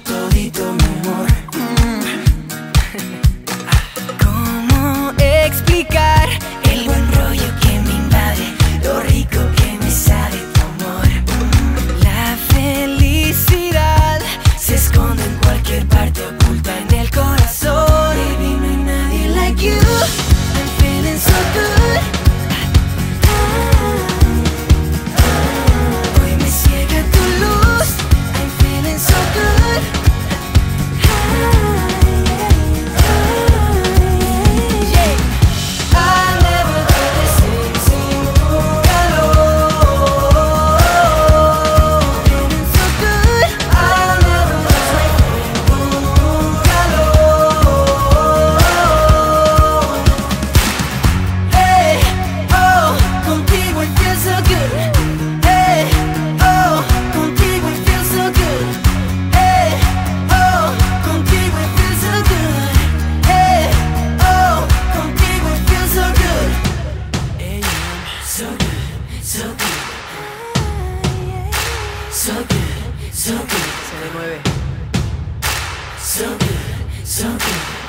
todito me so good. Se le mueve. So good, so good.